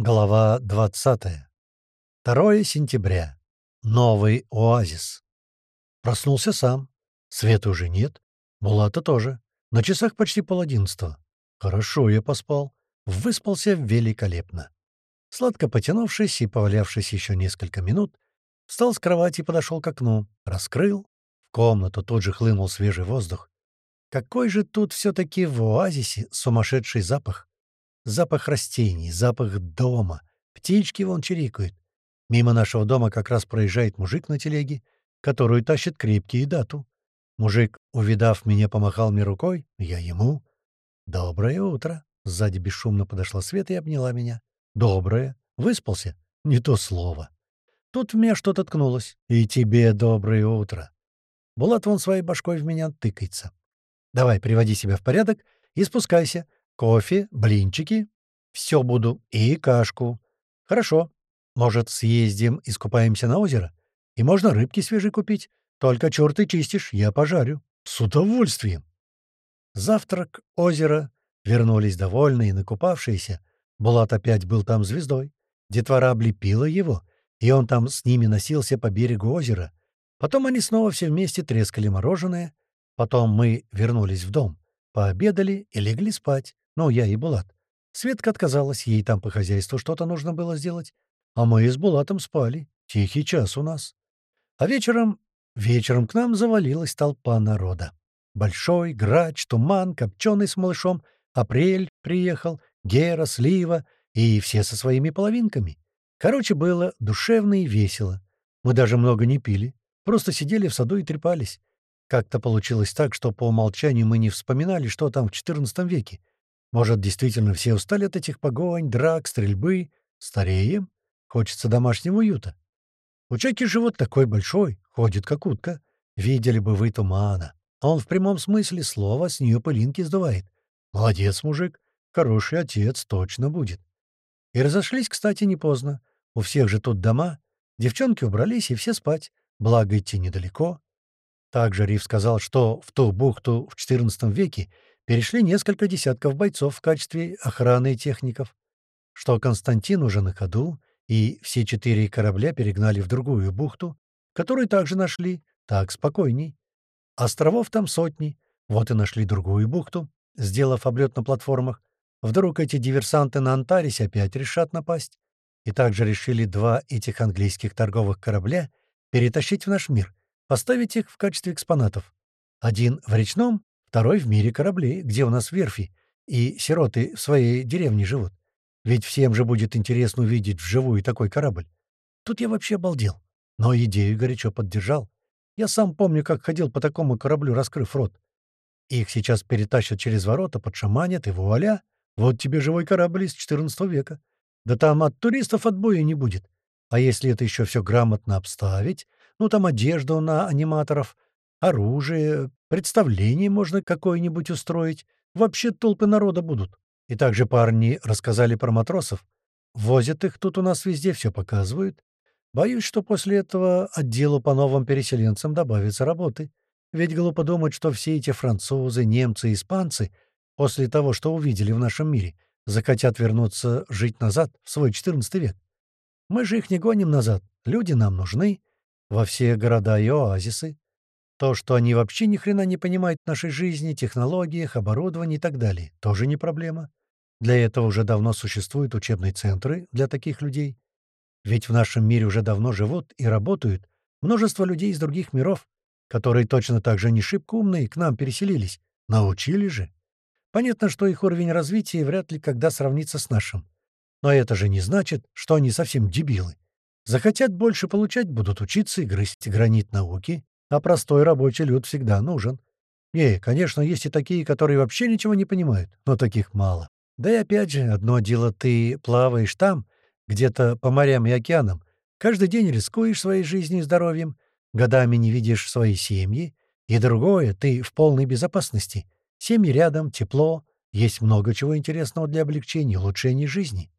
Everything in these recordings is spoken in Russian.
Глава 20. 2 сентября. Новый оазис. Проснулся сам. Света уже нет. Булата тоже. На часах почти пол одиннадцатого. Хорошо я поспал. Выспался великолепно. Сладко потянувшись и повалявшись еще несколько минут, встал с кровати и подошел к окну. Раскрыл. В комнату тут же хлынул свежий воздух. Какой же тут все-таки в оазисе сумасшедший запах. Запах растений, запах дома. Птички вон чирикают. Мимо нашего дома как раз проезжает мужик на телеге, которую тащит крепкий дату. Мужик, увидав меня, помахал мне рукой, я ему. «Доброе утро!» Сзади бесшумно подошла Света и обняла меня. «Доброе! Выспался? Не то слово!» Тут в меня что-то ткнулось. «И тебе доброе утро!» Булат вон своей башкой в меня тыкается. «Давай, приводи себя в порядок и спускайся. Кофе, блинчики. Все буду. И кашку. Хорошо. Может, съездим, искупаемся на озеро? И можно рыбки свежей купить. Только черт ты чистишь, я пожарю. С удовольствием. Завтрак, озеро. Вернулись довольные, накупавшиеся. Булат опять был там звездой. Детвора облепила его, и он там с ними носился по берегу озера. Потом они снова все вместе трескали мороженое. Потом мы вернулись в дом, пообедали и легли спать. Ну, я и Булат. Светка отказалась, ей там по хозяйству что-то нужно было сделать. А мы с Булатом спали. Тихий час у нас. А вечером... Вечером к нам завалилась толпа народа. Большой, грач, туман, копченый с малышом, апрель приехал, Гера, Слива и все со своими половинками. Короче, было душевно и весело. Мы даже много не пили, просто сидели в саду и трепались. Как-то получилось так, что по умолчанию мы не вспоминали, что там в XIV веке, может, действительно все устали от этих погонь, драк, стрельбы? Стареем? Хочется домашнего уюта. У Чаки живот такой большой, ходит как утка. Видели бы вы тумана. Он в прямом смысле слова с нее пылинки сдувает. Молодец, мужик. Хороший отец точно будет. И разошлись, кстати, не поздно. У всех же тут дома. Девчонки убрались, и все спать. Благо идти недалеко. Также Риф сказал, что в ту бухту в XIV веке перешли несколько десятков бойцов в качестве охраны и техников, что Константин уже на ходу, и все четыре корабля перегнали в другую бухту, которую также нашли, так спокойней. Островов там сотни, вот и нашли другую бухту, сделав облет на платформах. Вдруг эти диверсанты на Антарисе опять решат напасть. И также решили два этих английских торговых корабля перетащить в наш мир, поставить их в качестве экспонатов. Один в речном, Второй в мире кораблей, где у нас верфи, и сироты в своей деревне живут. Ведь всем же будет интересно увидеть вживую такой корабль. Тут я вообще обалдел. Но идею горячо поддержал. Я сам помню, как ходил по такому кораблю, раскрыв рот. Их сейчас перетащат через ворота, подшаманят, и вуаля! Вот тебе живой корабль из XIV века. Да там от туристов отбоя не будет. А если это еще все грамотно обставить, ну там одежду на аниматоров — оружие, представление можно какое-нибудь устроить. Вообще толпы народа будут. И также парни рассказали про матросов. Возят их тут у нас везде, все показывают. Боюсь, что после этого отделу по новым переселенцам добавится работы. Ведь глупо думать, что все эти французы, немцы и испанцы после того, что увидели в нашем мире, захотят вернуться жить назад, в свой XIV век. Мы же их не гоним назад. Люди нам нужны. Во все города и оазисы. То, что они вообще ни хрена не понимают нашей жизни, технологиях, оборудовании и так далее, тоже не проблема. Для этого уже давно существуют учебные центры для таких людей. Ведь в нашем мире уже давно живут и работают множество людей из других миров, которые точно так же не шибко умные к нам переселились. Научили же. Понятно, что их уровень развития вряд ли когда сравнится с нашим. Но это же не значит, что они совсем дебилы. Захотят больше получать, будут учиться и грызть гранит науки, а простой рабочий люд всегда нужен. Не, конечно, есть и такие, которые вообще ничего не понимают, но таких мало. Да и опять же, одно дело ты плаваешь там, где-то по морям и океанам, каждый день рискуешь своей жизнью и здоровьем, годами не видишь своей семьи, и другое — ты в полной безопасности. Семьи рядом, тепло, есть много чего интересного для облегчения и улучшения жизни.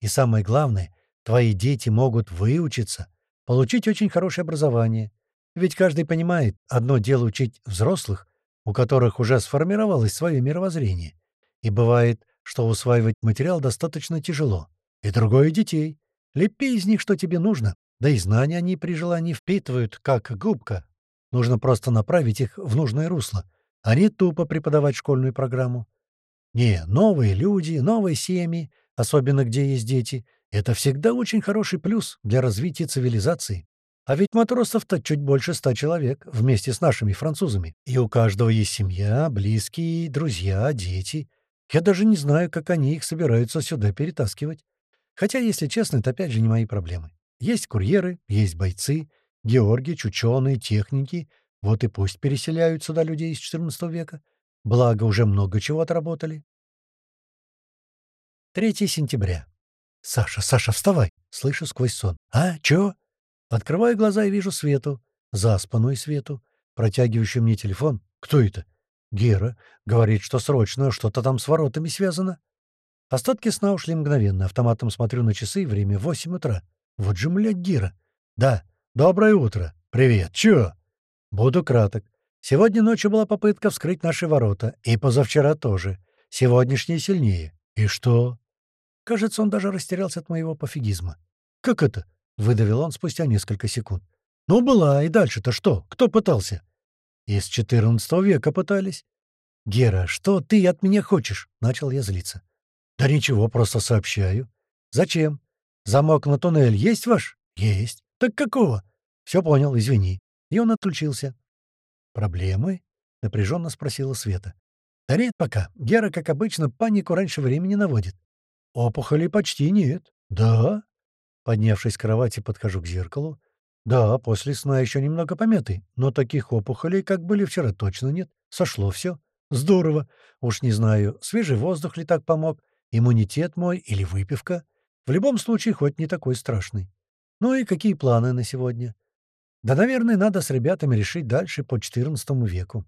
И самое главное, твои дети могут выучиться, получить очень хорошее образование — ведь каждый понимает, одно дело учить взрослых, у которых уже сформировалось свое мировоззрение. И бывает, что усваивать материал достаточно тяжело. и другое — детей. Лепи из них, что тебе нужно. Да и знания они при желании впитывают, как губка. Нужно просто направить их в нужное русло, а не тупо преподавать школьную программу. Не, новые люди, новые семьи, особенно где есть дети, это всегда очень хороший плюс для развития цивилизации. А ведь матросов-то чуть больше ста человек вместе с нашими французами. И у каждого есть семья, близкие, друзья, дети. Я даже не знаю, как они их собираются сюда перетаскивать. Хотя, если честно, это опять же не мои проблемы. Есть курьеры, есть бойцы, георги, чученые, техники. Вот и пусть переселяют сюда людей из XIV века. Благо, уже много чего отработали. 3 сентября. «Саша, Саша, вставай!» — слышу сквозь сон. «А, чё?» Открываю глаза и вижу Свету, заспанную Свету, протягивающую мне телефон. «Кто это?» «Гера. Говорит, что срочно, что-то там с воротами связано». Остатки сна ушли мгновенно. Автоматом смотрю на часы, время восемь утра. Вот же, млядь, Гера. «Да. Доброе утро. Привет. Чё?» «Буду краток. Сегодня ночью была попытка вскрыть наши ворота. И позавчера тоже. Сегодняшние сильнее. И что?» Кажется, он даже растерялся от моего пофигизма. «Как это?» — выдавил он спустя несколько секунд. «Ну, была, и дальше-то что? Кто пытался?» «Из четырнадцатого века пытались». «Гера, что ты от меня хочешь?» — начал я злиться. «Да ничего, просто сообщаю». «Зачем? Замок на туннель есть ваш?» «Есть». «Так какого?» «Все понял, извини». И он отключился. «Проблемы?» — напряженно спросила Света. «Да нет пока. Гера, как обычно, панику раньше времени наводит. «Опухолей почти нет». «Да?» Поднявшись с кровати, подхожу к зеркалу. «Да, после сна еще немного помятый, но таких опухолей, как были вчера, точно нет. Сошло все. Здорово. Уж не знаю, свежий воздух ли так помог, иммунитет мой или выпивка. В любом случае, хоть не такой страшный. Ну и какие планы на сегодня? Да, наверное, надо с ребятами решить дальше по XIV веку.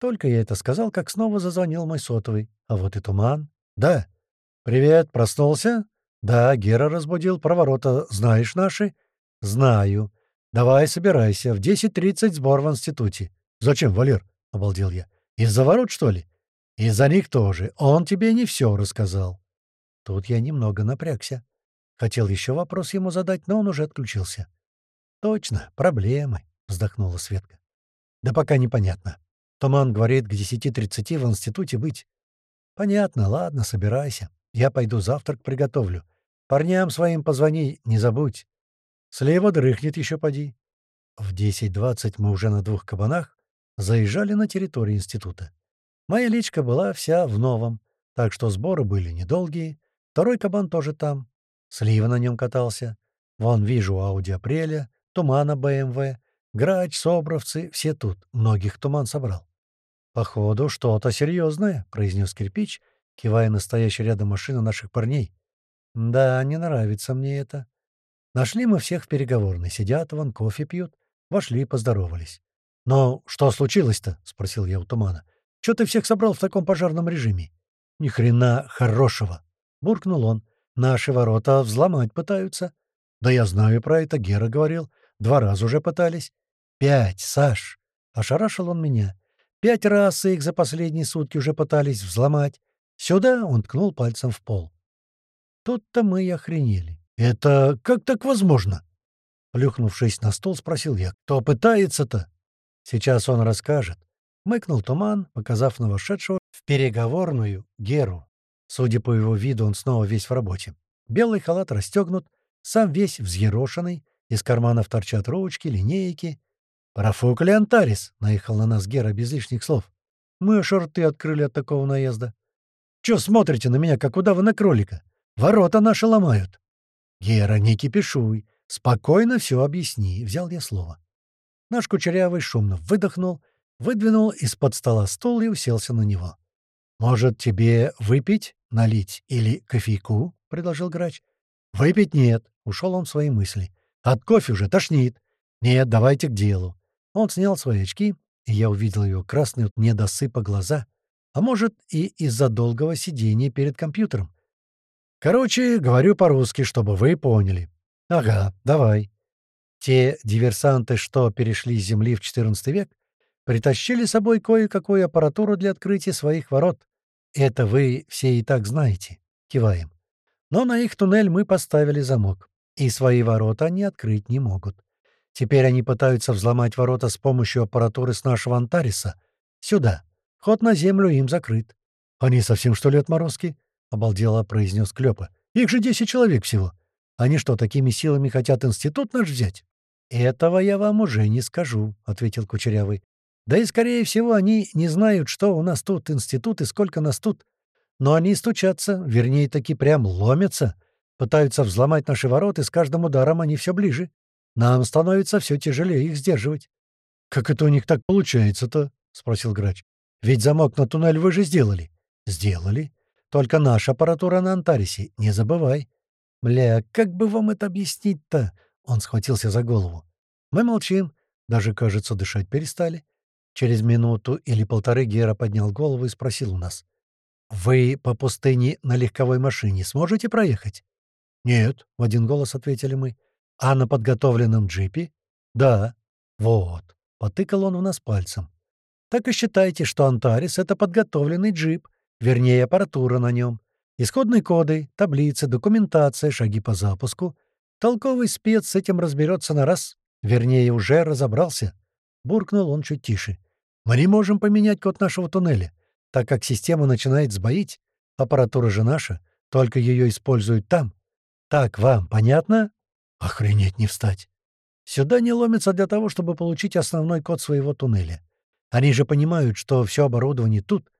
Только я это сказал, как снова зазвонил мой сотовый. А вот и туман. Да, «Привет, проснулся?» «Да, Гера разбудил. Про ворота знаешь наши?» «Знаю. Давай собирайся. В 10.30 сбор в институте». «Зачем, Валер?» — обалдел я. «Из-за ворот, что ли?» «Из-за них тоже. Он тебе не все рассказал». Тут я немного напрягся. Хотел еще вопрос ему задать, но он уже отключился. «Точно, проблемы», — вздохнула Светка. «Да пока непонятно. Туман говорит, к 10.30 в институте быть». «Понятно, ладно, собирайся. Я пойду завтрак приготовлю. Парням своим позвони, не забудь. Слева дрыхнет еще поди. В 10.20 мы уже на двух кабанах заезжали на территорию института. Моя личка была вся в новом, так что сборы были недолгие. Второй кабан тоже там. Слива на нем катался. Вон вижу Ауди Апреля, Тумана БМВ, Грач, Собровцы, все тут. Многих Туман собрал. «Походу, что-то серьезное», — произнес кирпич кивая на рядом машину наших парней. «Да, не нравится мне это». Нашли мы всех в переговорной. Сидят вон, кофе пьют. Вошли, поздоровались. «Но что случилось-то?» — спросил я у Тумана. «Чё ты всех собрал в таком пожарном режиме?» «Ни хрена хорошего!» — буркнул он. «Наши ворота взломать пытаются». «Да я знаю про это, Гера говорил. Два раза уже пытались». «Пять, Саш!» — ошарашил он меня. «Пять раз их за последние сутки уже пытались взломать. Сюда он ткнул пальцем в пол. Тут-то мы и охренели. «Это как так возможно?» Плюхнувшись на стол, спросил я. «Кто пытается-то?» «Сейчас он расскажет». Мыкнул туман, показав на вошедшего в переговорную Геру. Судя по его виду, он снова весь в работе. Белый халат расстегнут, сам весь взъерошенный, из карманов торчат ручки, линейки. «Профукали Антарис!» — наехал на нас Гера без лишних слов. Мы аж рты открыли от такого наезда. Чё смотрите на меня, как удавы на кролика? Ворота наши ломают. Гера, не кипишуй. Спокойно все объясни, — взял я слово. Наш кучерявый шумно выдохнул, выдвинул из-под стола стул и уселся на него. «Может, тебе выпить, налить или кофейку?» — предложил грач. «Выпить нет», — ушел он в свои мысли. «От кофе уже тошнит. Нет, давайте к делу». Он снял свои очки, и я увидел его красные от недосыпа глаза — а может, и из-за долгого сидения перед компьютером. Короче, говорю по-русски, чтобы вы поняли. Ага, давай. Те диверсанты, что перешли с Земли в XIV век, притащили с собой кое-какую аппаратуру для открытия своих ворот. Это вы все и так знаете. Киваем. Но на их туннель мы поставили замок, и свои ворота они открыть не могут. Теперь они пытаются взломать ворота с помощью аппаратуры с нашего Антариса. Сюда. Ход на землю им закрыт. «Они совсем, что ли, отморозки?» — обалдело произнес Клёпа. «Их же десять человек всего. Они что, такими силами хотят институт наш взять?» «Этого я вам уже не скажу», — ответил Кучерявый. «Да и, скорее всего, они не знают, что у нас тут институт и сколько нас тут. Но они стучатся, вернее, таки прям ломятся, пытаются взломать наши ворота, и с каждым ударом они все ближе. Нам становится все тяжелее их сдерживать». «Как это у них так получается-то?» — спросил грач. «Ведь замок на туннель вы же сделали». «Сделали. Только наша аппаратура на Антарисе, не забывай». «Бля, как бы вам это объяснить-то?» Он схватился за голову. Мы молчим, даже, кажется, дышать перестали. Через минуту или полторы Гера поднял голову и спросил у нас. «Вы по пустыне на легковой машине сможете проехать?» «Нет», — в один голос ответили мы. «А на подготовленном джипе?» «Да». «Вот», — потыкал он в нас пальцем. «Так и считайте, что Антарис — это подготовленный джип, вернее, аппаратура на нем. Исходные коды, таблицы, документация, шаги по запуску. Толковый спец с этим разберется на раз. Вернее, уже разобрался. Буркнул он чуть тише. Мы не можем поменять код нашего туннеля, так как система начинает сбоить. Аппаратура же наша, только ее используют там. Так вам понятно? Охренеть не встать. Сюда не ломятся для того, чтобы получить основной код своего туннеля. Они же понимают, что все оборудование тут.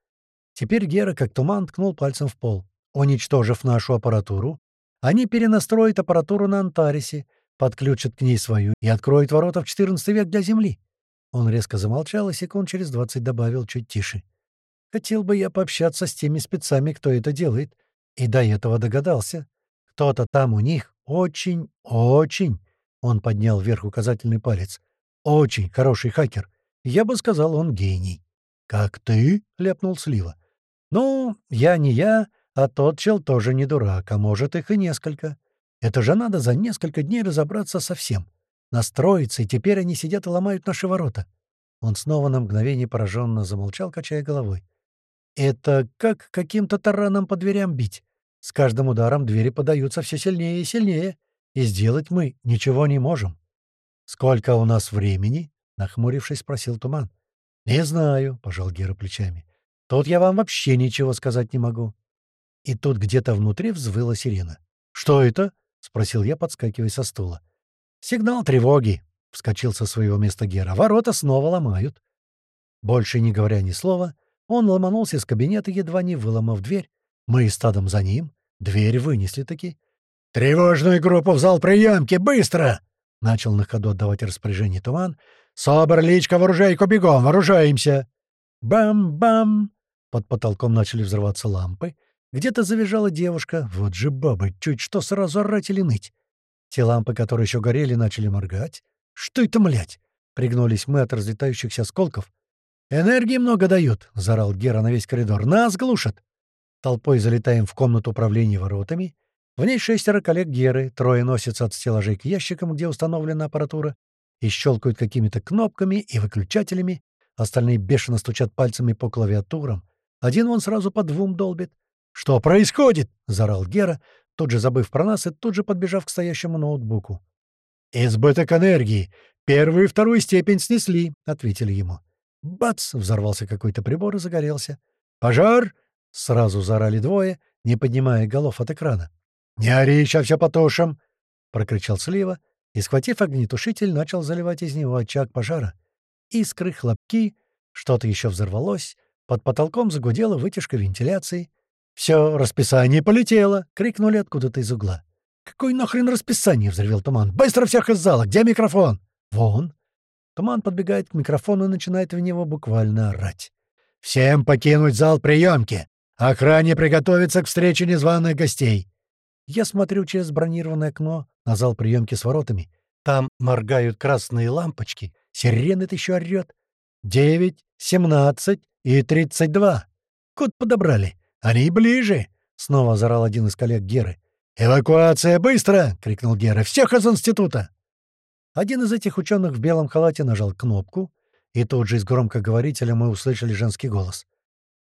Теперь Гера, как туман, ткнул пальцем в пол. Уничтожив нашу аппаратуру, они перенастроят аппаратуру на Антарисе, подключат к ней свою и откроют ворота в XIV век для Земли. Он резко замолчал и секунд через двадцать добавил чуть тише. «Хотел бы я пообщаться с теми спецами, кто это делает, и до этого догадался. Кто-то там у них очень, очень...» Он поднял вверх указательный палец. «Очень хороший хакер. Я бы сказал, он гений». «Как ты?» — ляпнул Слива. «Ну, я не я, а тот чел тоже не дурак, а может их и несколько. Это же надо за несколько дней разобраться со всем. Настроиться, и теперь они сидят и ломают наши ворота. Он снова на мгновение пораженно замолчал, качая головой. Это как каким-то тараном по дверям бить. С каждым ударом двери подаются все сильнее и сильнее, и сделать мы ничего не можем. «Сколько у нас времени?» — нахмурившись, спросил Туман. «Не знаю», — пожал Гера плечами. «Тут я вам вообще ничего сказать не могу. И тут где-то внутри взвыла сирена. «Что это?» — спросил я, подскакивая со стула. «Сигнал тревоги!» — вскочил со своего места Гера. «Ворота снова ломают». Больше не говоря ни слова, он ломанулся из кабинета, едва не выломав дверь. Мы стадом за ним. Дверь вынесли таки. «Тревожную группу в зал приемки! Быстро!» — начал на ходу отдавать распоряжение Туман. «Собор, личка, вооружайку, бегом! Вооружаемся!» Бам-бам! Под потолком начали взрываться лампы. Где-то завизжала девушка. Вот же баба, чуть что сразу орать или ныть. Те лампы, которые еще горели, начали моргать. «Что это, млять?» Пригнулись мы от разлетающихся осколков. «Энергии много дают!» — заорал Гера на весь коридор. «Нас глушат!» Толпой залетаем в комнату управления воротами. В ней шестеро коллег Геры, трое носятся от стеллажей к ящикам, где установлена аппаратура, и щелкают какими-то кнопками и выключателями. Остальные бешено стучат пальцами по клавиатурам. Один вон сразу по двум долбит. «Что происходит?» — заорал Гера, тут же забыв про нас и тут же подбежав к стоящему ноутбуку. «Избыток энергии. Первую и вторую степень снесли», — ответили ему. Бац! — взорвался какой-то прибор и загорелся. «Пожар!» — сразу заорали двое, не поднимая голов от экрана. «Не ори, сейчас все потушим!» — прокричал Слива и, схватив огнетушитель, начал заливать из него очаг пожара. Искры, хлопки, что-то еще взорвалось, под потолком загудела вытяжка вентиляции — «Все, расписание полетело!» — крикнули откуда-то из угла. «Какой нахрен расписание?» — взревел Туман. «Быстро всех из зала! Где микрофон?» «Вон!» Туман подбегает к микрофону и начинает в него буквально орать. «Всем покинуть зал приемки! Охране приготовиться к встрече незваных гостей!» Я смотрю через бронированное окно на зал приемки с воротами. Там моргают красные лампочки. Сирены-то еще орёт. Девять, семнадцать и тридцать два. Код подобрали. «Они ближе!» — снова зарал один из коллег Геры. «Эвакуация, быстро!» — крикнул Гера. «Всех из института!» Один из этих ученых в белом халате нажал кнопку, и тут же из громкоговорителя мы услышали женский голос.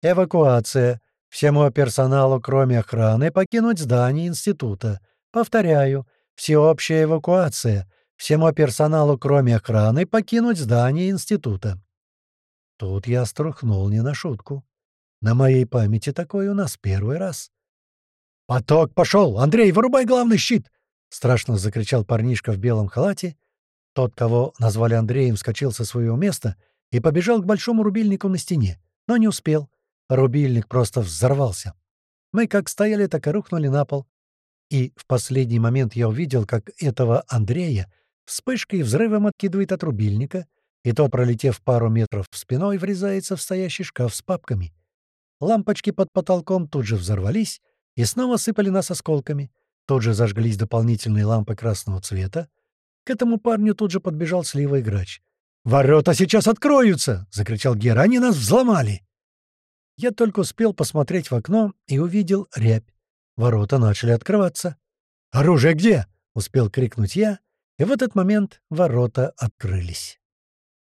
«Эвакуация! Всему персоналу, кроме охраны, покинуть здание института. Повторяю, всеобщая эвакуация. Всему персоналу, кроме охраны, покинуть здание института. Тут я струхнул не на шутку. На моей памяти такой у нас первый раз. «Поток пошел! Андрей, вырубай главный щит!» — страшно закричал парнишка в белом халате. Тот, кого назвали Андреем, вскочил со своего места и побежал к большому рубильнику на стене, но не успел. Рубильник просто взорвался. Мы как стояли, так и рухнули на пол. И в последний момент я увидел, как этого Андрея вспышкой и взрывом откидывает от рубильника, и тот, пролетев пару метров спиной, врезается в стоящий шкаф с папками. Лампочки под потолком тут же взорвались и снова сыпали нас осколками. Тут же зажглись дополнительные лампы красного цвета. К этому парню тут же подбежал Слива Грач. «Ворота сейчас откроются!» — закричал Гера. «Они нас взломали!» Я только успел посмотреть в окно и увидел рябь. Ворота начали открываться. «Оружие где?» — успел крикнуть я, и в этот момент ворота открылись.